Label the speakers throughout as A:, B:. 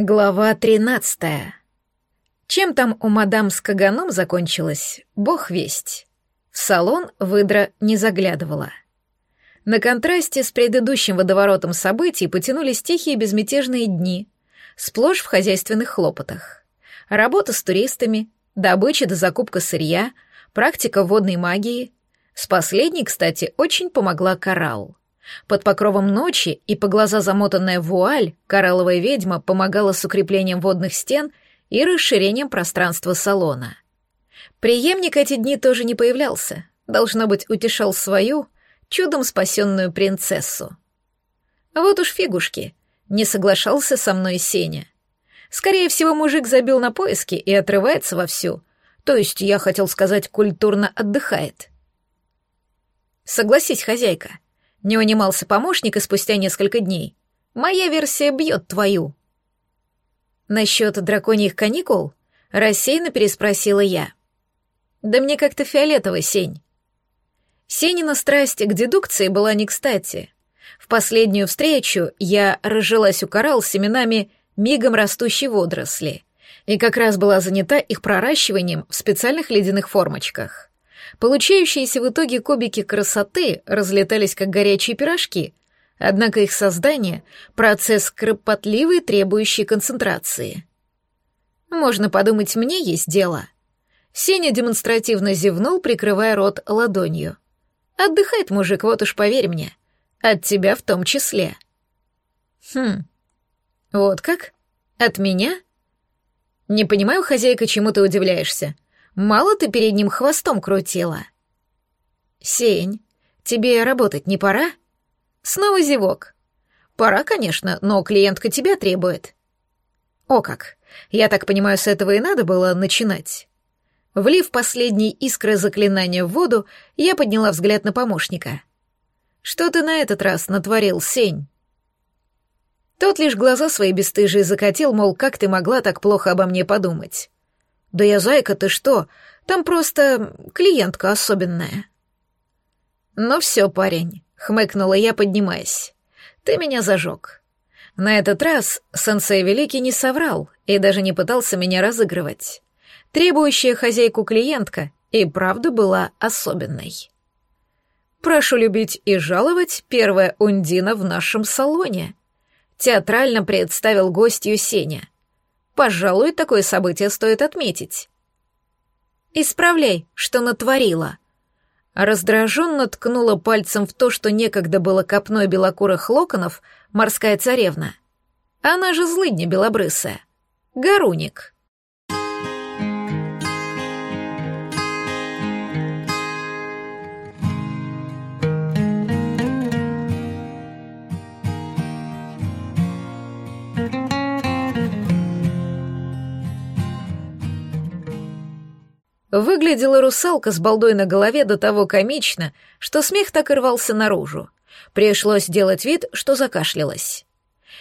A: Глава тринадцатая. Чем там у мадам с каганом закончилось, бог весть. В салон выдра не заглядывала. На контрасте с предыдущим водоворотом событий потянулись тихие безмятежные дни, сплошь в хозяйственных хлопотах. Работа с туристами, добыча до закупка сырья, практика водной магии. С последней, кстати, очень помогла коралл. Под покровом ночи и по глаза замотанная вуаль коралловая ведьма помогала с укреплением водных стен и расширением пространства салона. Приемник эти дни тоже не появлялся, должно быть, утешал свою, чудом спасенную принцессу. Вот уж фигушки, не соглашался со мной Сеня. Скорее всего, мужик забил на поиски и отрывается вовсю, то есть, я хотел сказать, культурно отдыхает. Согласись, хозяйка, — не унимался помощник и спустя несколько дней. «Моя версия бьет твою». «Насчет драконьих каникул?» — рассеянно переспросила я. «Да мне как-то фиолетово, Сень». Сенина страсть к дедукции была не кстати. В последнюю встречу я разжилась у коралл семенами мигом растущей водоросли и как раз была занята их проращиванием в специальных ледяных формочках. Получающиеся в итоге кубики красоты разлетались как горячие пирожки, однако их создание — процесс кропотливый, требующий концентрации. Можно подумать, мне есть дело. Сеня демонстративно зевнул, прикрывая рот ладонью. Отдыхает мужик, вот уж поверь мне. От тебя в том числе. Хм, вот как? От меня? Не понимаю, хозяйка, чему ты удивляешься. Мало ты перед ним хвостом крутила. Сень, тебе работать не пора? Снова зевок. Пора, конечно, но клиентка тебя требует. О как! Я так понимаю, с этого и надо было начинать. Влив последние искры заклинания в воду, я подняла взгляд на помощника. «Что ты на этот раз натворил, Сень?» Тот лишь глаза свои бесстыжие закатил, мол, как ты могла так плохо обо мне подумать? «Да я зайка, ты что? Там просто клиентка особенная». «Ну все, парень», — хмыкнула я, поднимаясь. «Ты меня зажег». На этот раз сенсей Великий не соврал и даже не пытался меня разыгрывать. Требующая хозяйку клиентка и правда была особенной. «Прошу любить и жаловать первая Ундина в нашем салоне», — театрально представил гостью Сеня — Пожалуй, такое событие стоит отметить. «Исправляй, что натворила». Раздраженно ткнула пальцем в то, что некогда было копной белокурых локонов, морская царевна. Она же злыдня белобрысая. Гаруник. Выглядела русалка с балдой на голове до того комично, что смех так и рвался наружу. Пришлось делать вид, что закашлялась.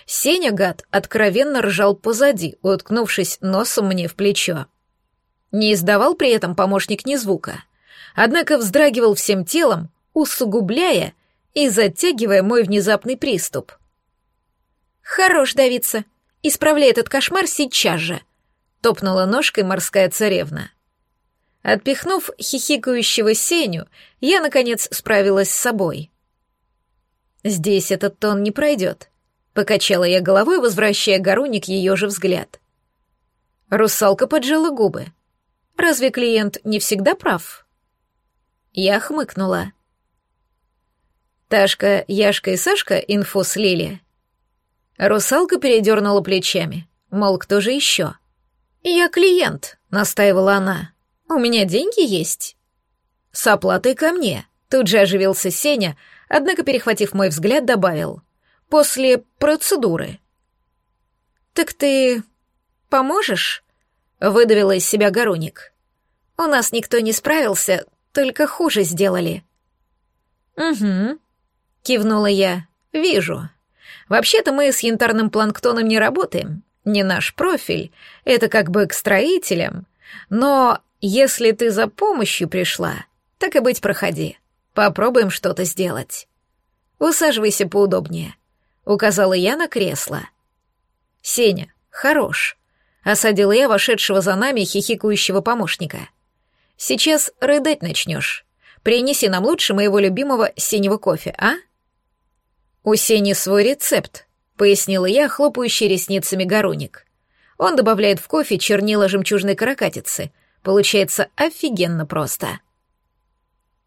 A: Сеня, гад, откровенно ржал позади, уткнувшись носом мне в плечо. Не издавал при этом помощник ни звука, однако вздрагивал всем телом, усугубляя и затягивая мой внезапный приступ. «Хорош давиться! Исправляй этот кошмар сейчас же!» — топнула ножкой морская царевна. Отпихнув хихикающего Сеню, я, наконец, справилась с собой. «Здесь этот тон не пройдет», — покачала я головой, возвращая Гаруник ее же взгляд. Русалка поджала губы. «Разве клиент не всегда прав?» Я хмыкнула. «Ташка, Яшка и Сашка инфу слили». Русалка передернула плечами, мол, кто же еще? «Я клиент», — настаивала она. У меня деньги есть. С оплатой ко мне. Тут же оживился Сеня, однако, перехватив мой взгляд, добавил. После процедуры. Так ты поможешь? Выдавила из себя Гороник. У нас никто не справился, только хуже сделали. Угу, кивнула я. Вижу. Вообще-то мы с янтарным планктоном не работаем. Не наш профиль. Это как бы к строителям. Но если ты за помощью пришла, так и быть, проходи. Попробуем что-то сделать. Усаживайся поудобнее, указала я на кресло. Сеня, Хорош. Осадила я вошедшего за нами хихикающего помощника. Сейчас рыдать начнешь. Принеси нам лучше моего любимого синего кофе, а? У Сени свой рецепт, пояснила я, хлопающий ресницами Гаруник. Он добавляет в кофе чернила жемчужной каракатицы. Получается офигенно просто.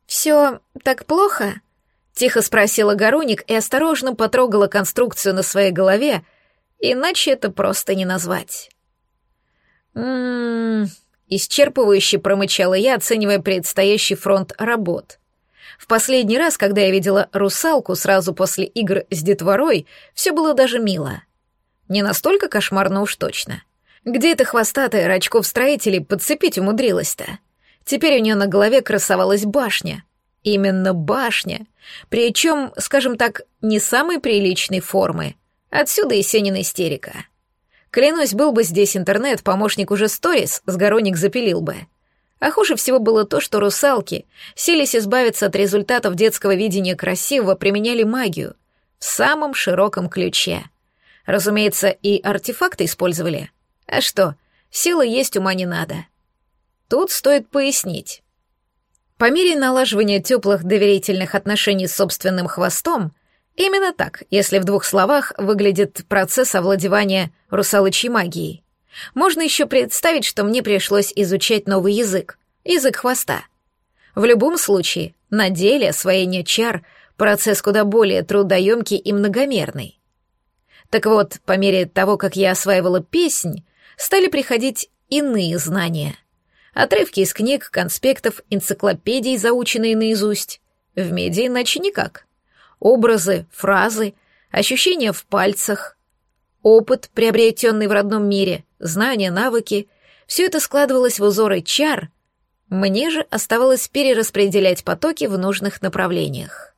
A: «Все так плохо?» — тихо спросила Гаруник и осторожно потрогала конструкцию на своей голове, иначе это просто не назвать. «М-м-м...» исчерпывающе промычала я, оценивая предстоящий фронт работ. В последний раз, когда я видела русалку сразу после игр с детворой, все было даже мило. Не настолько кошмарно уж точно. Где эта хвостатая рачков строителей подцепить умудрилась-то? Теперь у нее на голове красовалась башня. Именно башня. Причем, скажем так, не самой приличной формы. Отсюда и Сенина истерика. Клянусь, был бы здесь интернет, помощник уже сторис с гороник запилил бы. А хуже всего было то, что русалки, сились избавиться от результатов детского видения красивого, применяли магию в самом широком ключе — Разумеется, и артефакты использовали. А что, силы есть, ума не надо. Тут стоит пояснить. По мере налаживания теплых доверительных отношений с собственным хвостом, именно так, если в двух словах, выглядит процесс овладевания русалочьей магией. Можно еще представить, что мне пришлось изучать новый язык, язык хвоста. В любом случае, на деле освоение чар — процесс куда более трудоемкий и многомерный. Так вот, по мере того, как я осваивала песнь, стали приходить иные знания. Отрывки из книг, конспектов, энциклопедий, заученные наизусть. В меди иначе никак. Образы, фразы, ощущения в пальцах, опыт, приобретенный в родном мире, знания, навыки — все это складывалось в узоры чар, мне же оставалось перераспределять потоки в нужных направлениях.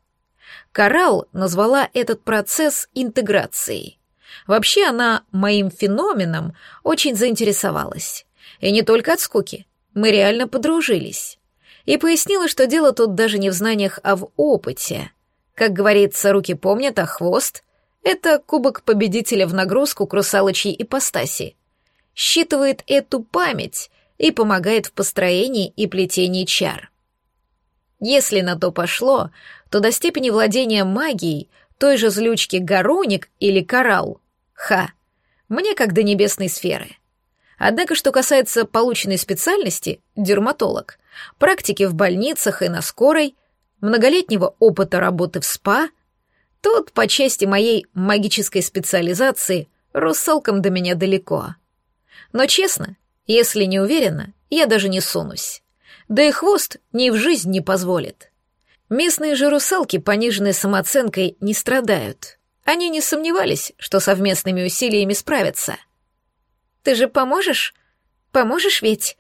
A: Коралл назвала этот процесс интеграцией — Вообще она моим феноменом очень заинтересовалась. И не только от скуки. Мы реально подружились. И пояснила, что дело тут даже не в знаниях, а в опыте. Как говорится, руки помнят, а хвост — это кубок победителя в нагрузку к русалочьей ипостаси. Считывает эту память и помогает в построении и плетении чар. Если на то пошло, то до степени владения магией той же злючки Гароник или Коралл Ха. Мне как до небесной сферы. Однако, что касается полученной специальности, дерматолог, практики в больницах и на скорой, многолетнего опыта работы в СПА, тут, по части моей магической специализации, русалкам до меня далеко. Но честно, если не уверена, я даже не сунусь. Да и хвост ни в жизнь не позволит. Местные же русалки, пониженной самооценкой, не страдают. Они не сомневались, что совместными усилиями справятся. «Ты же поможешь? Поможешь ведь?»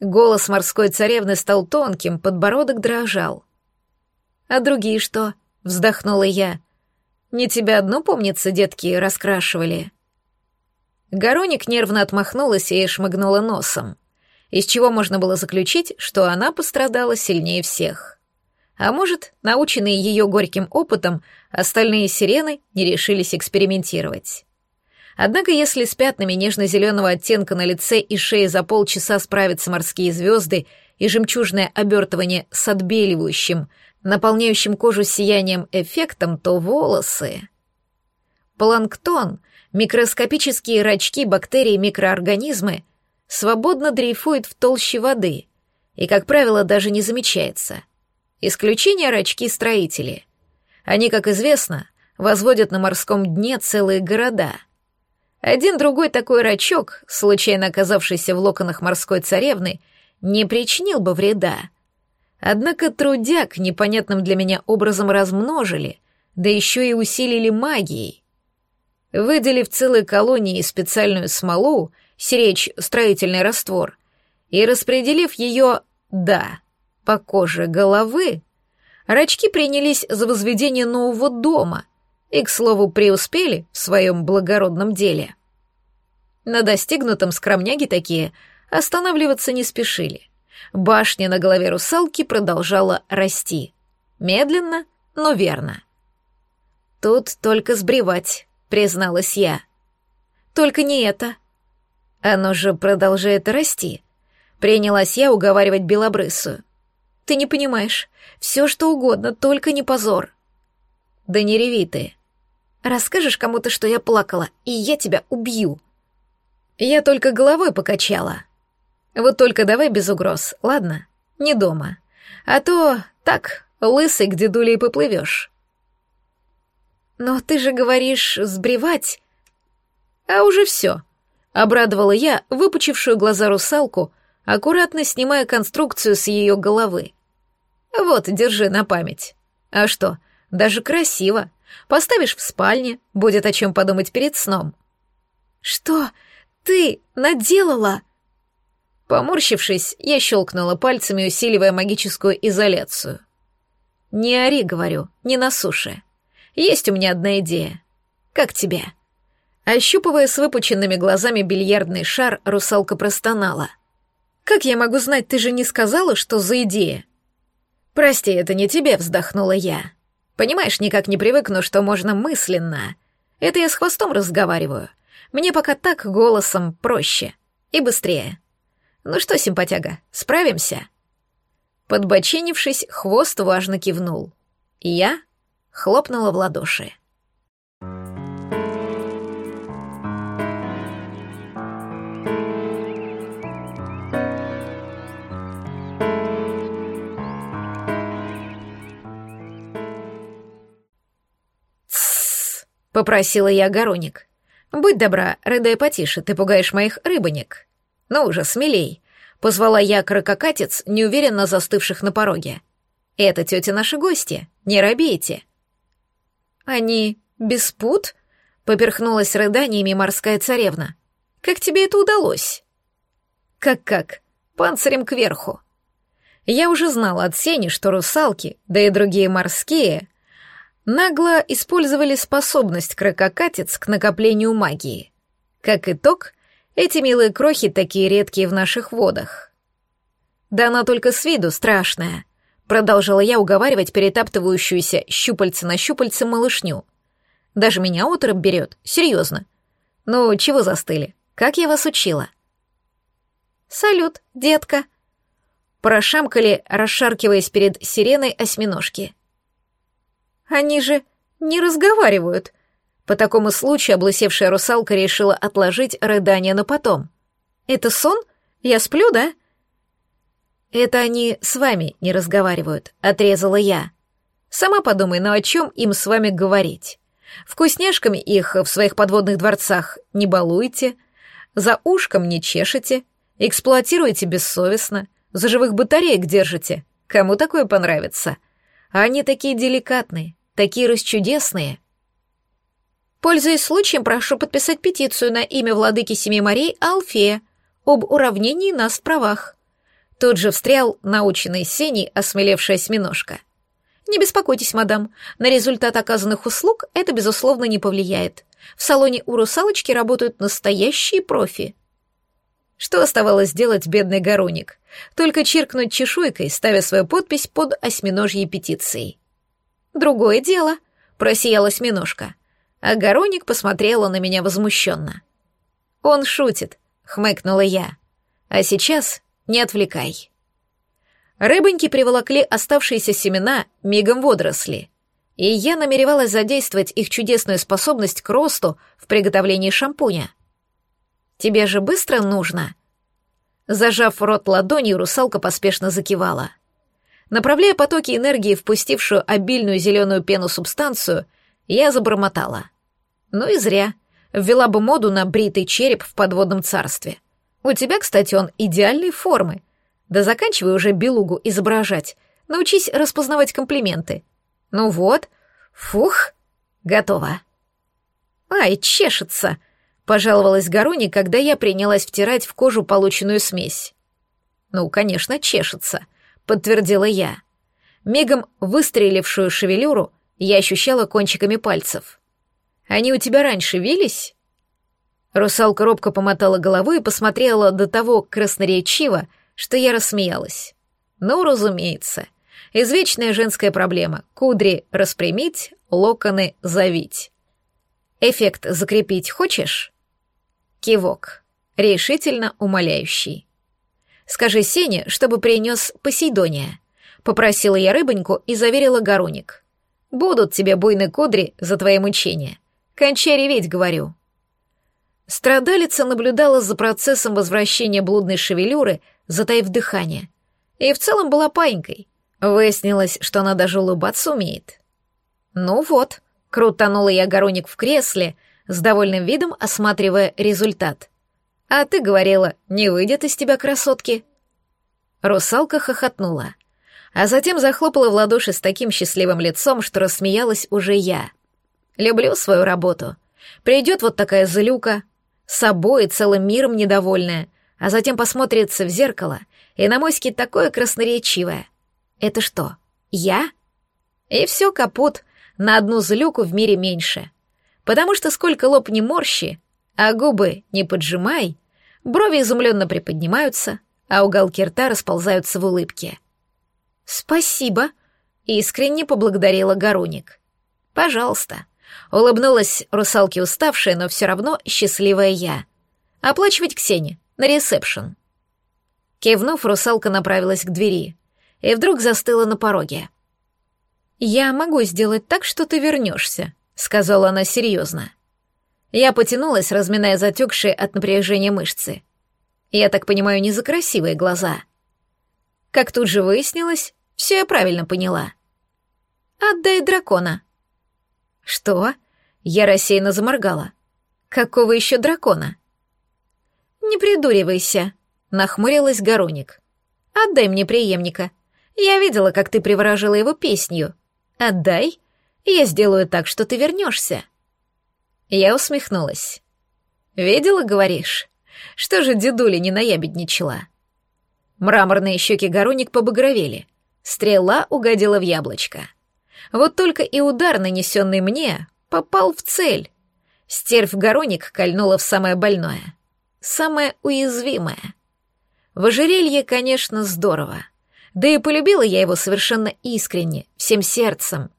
A: Голос морской царевны стал тонким, подбородок дрожал. «А другие что?» — вздохнула я. «Не тебя одну, помнится, детки раскрашивали?» Гороник нервно отмахнулась и шмыгнула носом, из чего можно было заключить, что она пострадала сильнее всех. А может, наученные ее горьким опытом, остальные сирены не решились экспериментировать. Однако если с пятнами нежно-зеленого оттенка на лице и шее за полчаса справятся морские звезды и жемчужное обертывание с отбеливающим, наполняющим кожу сиянием эффектом, то волосы... Планктон, микроскопические рачки, бактерии, микроорганизмы свободно дрейфуют в толще воды и, как правило, даже не замечается — Исключение рачки-строители. Они, как известно, возводят на морском дне целые города. Один другой такой рачок, случайно оказавшийся в локонах морской царевны, не причинил бы вреда. Однако трудяк непонятным для меня образом размножили, да еще и усилили магией. Выделив целой колонии специальную смолу, сиречь строительный раствор, и распределив ее, да, по коже головы, рачки принялись за возведение нового дома и, к слову, преуспели в своем благородном деле. На достигнутом скромняги такие останавливаться не спешили. Башня на голове русалки продолжала расти. Медленно, но верно. «Тут только сбривать», — призналась я. Только не это. Оно же продолжает расти. Принялась я уговаривать белобрысую. Ты не понимаешь. Все что угодно, только не позор. Да не реви ты. Расскажешь кому-то, что я плакала, и я тебя убью. Я только головой покачала. Вот только давай без угроз, ладно? Не дома. А то так, лысый к дедуле и поплывешь. Но ты же говоришь сбривать. А уже все. Обрадовала я выпучившую глаза русалку, аккуратно снимая конструкцию с ее головы. Вот, держи на память. А что, даже красиво. Поставишь в спальне, будет о чем подумать перед сном. Что ты наделала? Поморщившись, я щелкнула пальцами, усиливая магическую изоляцию. «Не ори, — говорю, — не на суше. Есть у меня одна идея. Как тебе?» Ощупывая с выпученными глазами бильярдный шар, русалка простонала. «Как я могу знать, ты же не сказала, что за идея?» «Прости, это не тебе», — вздохнула я. «Понимаешь, никак не привыкну, что можно мысленно. Это я с хвостом разговариваю. Мне пока так голосом проще и быстрее». «Ну что, симпатяга, справимся?» Подбоченившись, хвост важно кивнул. Я хлопнула в ладоши. Попросила я Гороник. «Будь добра, рыдай потише, ты пугаешь моих рыбонек». «Ну уже, смелей!» — позвала я крококатец, неуверенно застывших на пороге. «Это тетя наши гости, не робейте!» «Они без пут?» — поперхнулась рыданиями морская царевна. «Как тебе это удалось?» «Как-как? Панцирем кверху!» Я уже знала от Сени, что русалки, да и другие морские, нагло использовали способность крококатец к накоплению магии. Как итог, эти милые крохи такие редкие в наших водах. Да она только с виду страшная, продолжила я уговаривать перетаптывающуюся щупальце на щупальце малышню. Даже меня отрыв берет, серьезно. Ну, чего застыли? Как я вас учила? Салют, детка. Прошамкали, расшаркиваясь перед сиреной осьминожки. Они же не разговаривают, по такому случаю облысевшая русалка решила отложить рыдание на потом. «Это сон? Я сплю, да?» «Это они с вами не разговаривают», — отрезала я. «Сама подумай, ну о чем им с вами говорить? Вкусняшками их в своих подводных дворцах не балуйте, за ушком не чешете, эксплуатируете бессовестно, за живых батареек держите. Кому такое понравится? А они такие деликатные, такие расчудесные». Пользуясь случаем, прошу подписать петицию на имя владыки Семи морей Алфея об уравнении нас в правах. Тут же встрял наученный Сеней осмелевшая осьминожка. Не беспокойтесь, мадам, на результат оказанных услуг это, безусловно, не повлияет. В салоне у русалочки работают настоящие профи. Что оставалось делать бедный Гороник? Только чиркнуть чешуйкой, ставя свою подпись под осьминожьей петицией. «Другое дело», — просияла осьминожка а Гороник посмотрела на меня возмущенно. «Он шутит», — хмыкнула я. «А сейчас не отвлекай». Рыбоньки приволокли оставшиеся семена мигом водоросли, и я намеревалась задействовать их чудесную способность к росту в приготовлении шампуня. «Тебе же быстро нужно?» Зажав рот ладонью, русалка поспешно закивала. Направляя потоки энергии в пустившую обильную зеленую пену субстанцию — я забормотала. Ну и зря. Ввела бы моду на бритый череп в подводном царстве. У тебя, кстати, он идеальной формы. Да заканчивай уже белугу изображать. Научись распознавать комплименты. Ну вот. Фух. Готово. Ай, чешется. Пожаловалась Гаруни, когда я принялась втирать в кожу полученную смесь. Ну, конечно, чешется, подтвердила я. Мигом выстрелившую шевелюру я ощущала кончиками пальцев. «Они у тебя раньше вились?» Русалка робко помотала головой и посмотрела до того красноречиво, что я рассмеялась. «Ну, разумеется. Извечная женская проблема. Кудри распрямить, локоны завить. Эффект закрепить хочешь?» Кивок. Решительно умоляющий. «Скажи Сене, чтобы принес Посейдония», — попросила я рыбоньку и заверила Гаруник. «Будут тебе буйны кудри за твои мучения. Кончай реветь, говорю». Страдалица наблюдала за процессом возвращения блудной шевелюры, затаив дыхание. И в целом была паинькой. Выяснилось, что она даже улыбаться умеет. «Ну вот», — крутанула я Гороник в кресле, с довольным видом осматривая результат. «А ты говорила, не выйдет из тебя красотки». Русалка хохотнула, а затем захлопала в ладоши с таким счастливым лицом, что рассмеялась уже я. «Люблю свою работу. Придет вот такая злюка, собой и целым миром недовольная, а затем посмотрится в зеркало, и на моське такое красноречивое. Это что, я? И все капут, на одну злюку в мире меньше. Потому что сколько лоб не морщи, а губы не поджимай, брови изумленно приподнимаются, а уголки рта расползаются в улыбке. «Спасибо», — искренне поблагодарила Гаруник. «Пожалуйста». Улыбнулась русалке уставшая, но все равно счастливая я. Оплачивать Ксении на ресепшн. Кивнув, русалка направилась к двери и вдруг застыла на пороге. «Я могу сделать так, что ты вернешься», — сказала она серьезно. Я потянулась, разминая затекшие от напряжения мышцы. Я так понимаю, не за красивые глаза. Как тут же выяснилось, все я правильно поняла. «Отдай дракона», «Что?» Я рассеянно заморгала. «Какого еще дракона?» «Не придуривайся», — нахмурилась Гороник. «Отдай мне преемника. Я видела, как ты приворожила его песнью. Отдай, я сделаю так, что ты вернешься». Я усмехнулась. «Видела, говоришь? Что же дедуля не наябедничала?» Мраморные щеки Гороник побагровели. Стрела угодила в яблочко. Вот только и удар, нанесенный мне, попал в цель. Стервь Гороник кольнула в самое больное. Самое уязвимое. В ожерелье, конечно, здорово. Да и полюбила я его совершенно искренне, всем сердцем.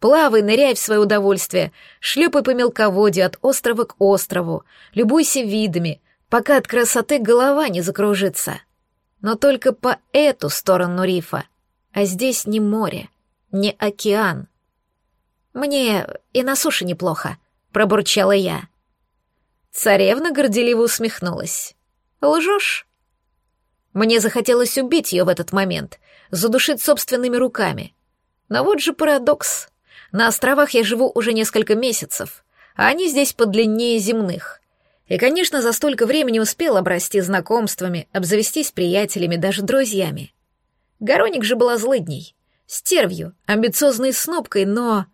A: Плавай, ныряй в свое удовольствие, шлепай по мелководью от острова к острову, любуйся видами, пока от красоты голова не закружится. Но только по эту сторону рифа, а здесь не море не океан. «Мне и на суше неплохо», — пробурчала я. Царевна горделиво усмехнулась. «Лжешь?» Мне захотелось убить ее в этот момент, задушить собственными руками. Но вот же парадокс. На островах я живу уже несколько месяцев, а они здесь подлиннее земных. И, конечно, за столько времени успел обрасти знакомствами, обзавестись приятелями, даже друзьями. Гороник же была злыдней стервью, амбициозной снопкой, но...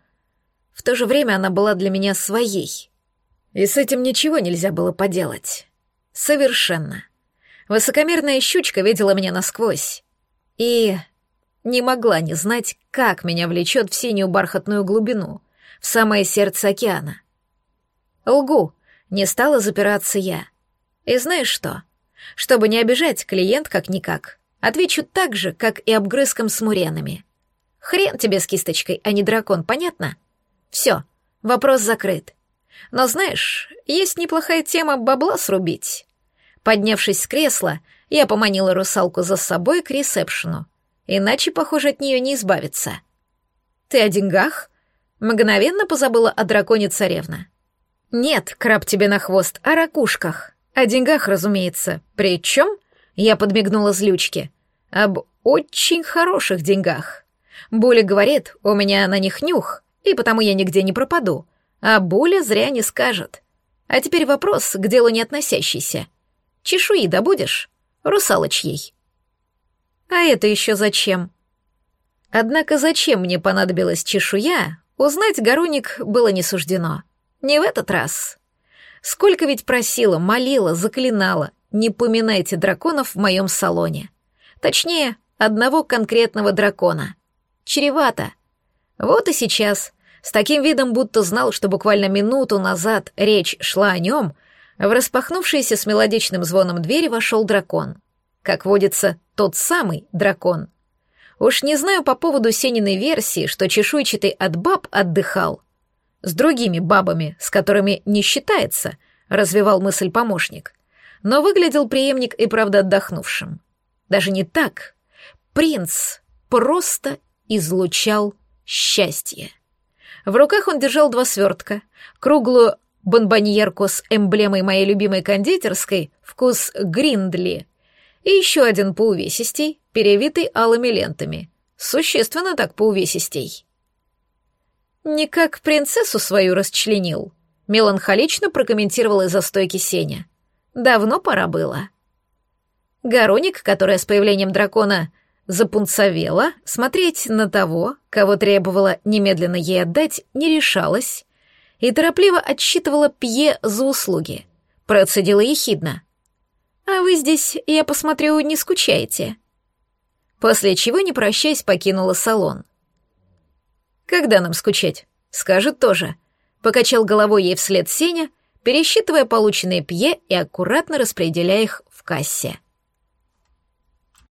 A: В то же время она была для меня своей. И с этим ничего нельзя было поделать. Совершенно. Высокомерная щучка видела меня насквозь. И не могла не знать, как меня влечет в синюю бархатную глубину, в самое сердце океана. Лгу, не стала запираться я. И знаешь что? Чтобы не обижать клиент как-никак, отвечу так же, как и обгрызком с муренами. Хрен тебе с кисточкой, а не дракон, понятно? Все, вопрос закрыт. Но знаешь, есть неплохая тема бабла срубить. Поднявшись с кресла, я поманила русалку за собой к ресепшену. Иначе, похоже, от нее не избавиться. Ты о деньгах? Мгновенно позабыла о драконе царевна. Нет, краб тебе на хвост, о ракушках. О деньгах, разумеется. Причем, я подмигнула злючке, об очень хороших деньгах. Буля говорит, у меня на них нюх, и потому я нигде не пропаду. А Буля зря не скажет. А теперь вопрос, к делу не относящийся. Чешуи добудешь? Русалочьей. А это еще зачем? Однако зачем мне понадобилась чешуя, узнать Гаруник было не суждено. Не в этот раз. Сколько ведь просила, молила, заклинала, не поминайте драконов в моем салоне. Точнее, одного конкретного дракона — Чревато. Вот и сейчас, с таким видом, будто знал, что буквально минуту назад речь шла о нем, в распахнувшиеся с мелодичным звоном двери вошел дракон. Как водится, тот самый дракон. Уж не знаю по поводу Сениной версии, что чешуйчатый от баб отдыхал. С другими бабами, с которыми не считается, — развивал мысль помощник. Но выглядел преемник и правда отдохнувшим. Даже не так. Принц просто излучал счастье. В руках он держал два свертка, круглую бонбоньерку с эмблемой моей любимой кондитерской, вкус Гриндли, и еще один по увесистей, перевитый алыми лентами. Существенно так по увесистей. «Не как принцессу свою расчленил», — меланхолично прокомментировал из-за стойки Сеня. «Давно пора было». Гороник, которая с появлением дракона запунцовела, смотреть на того, кого требовала немедленно ей отдать, не решалась и торопливо отсчитывала пье за услуги. Процедила ехидно. «А вы здесь, я посмотрю, не скучаете?» После чего, не прощаясь, покинула салон. «Когда нам скучать?» «Скажет тоже», — покачал головой ей вслед Сеня, пересчитывая полученные пье и аккуратно распределяя их в кассе.